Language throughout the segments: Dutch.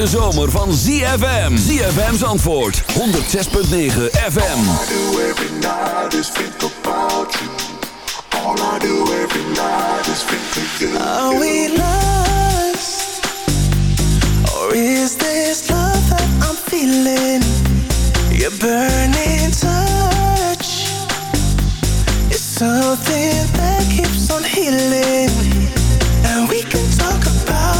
Hete zomer van ZFM. ZFM's antwoord, 106.9 FM. do every night is think about you. All I do every night is think of you. Are we lost? Or is this love that I'm feeling? Your burning touch is something that keeps on healing. And we can talk about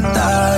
paradise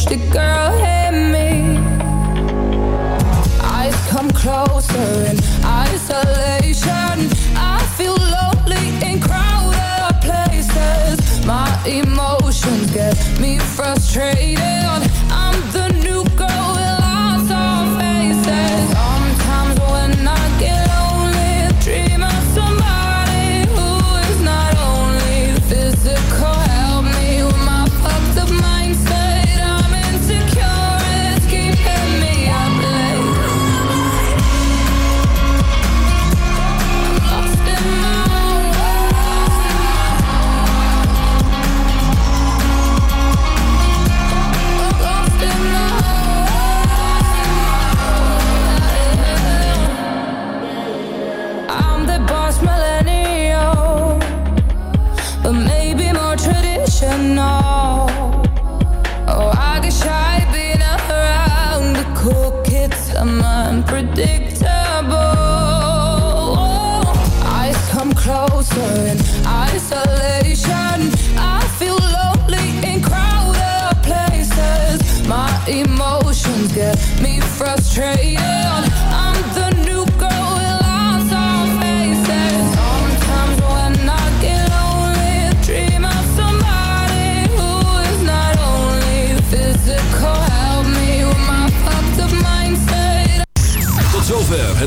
Stuck.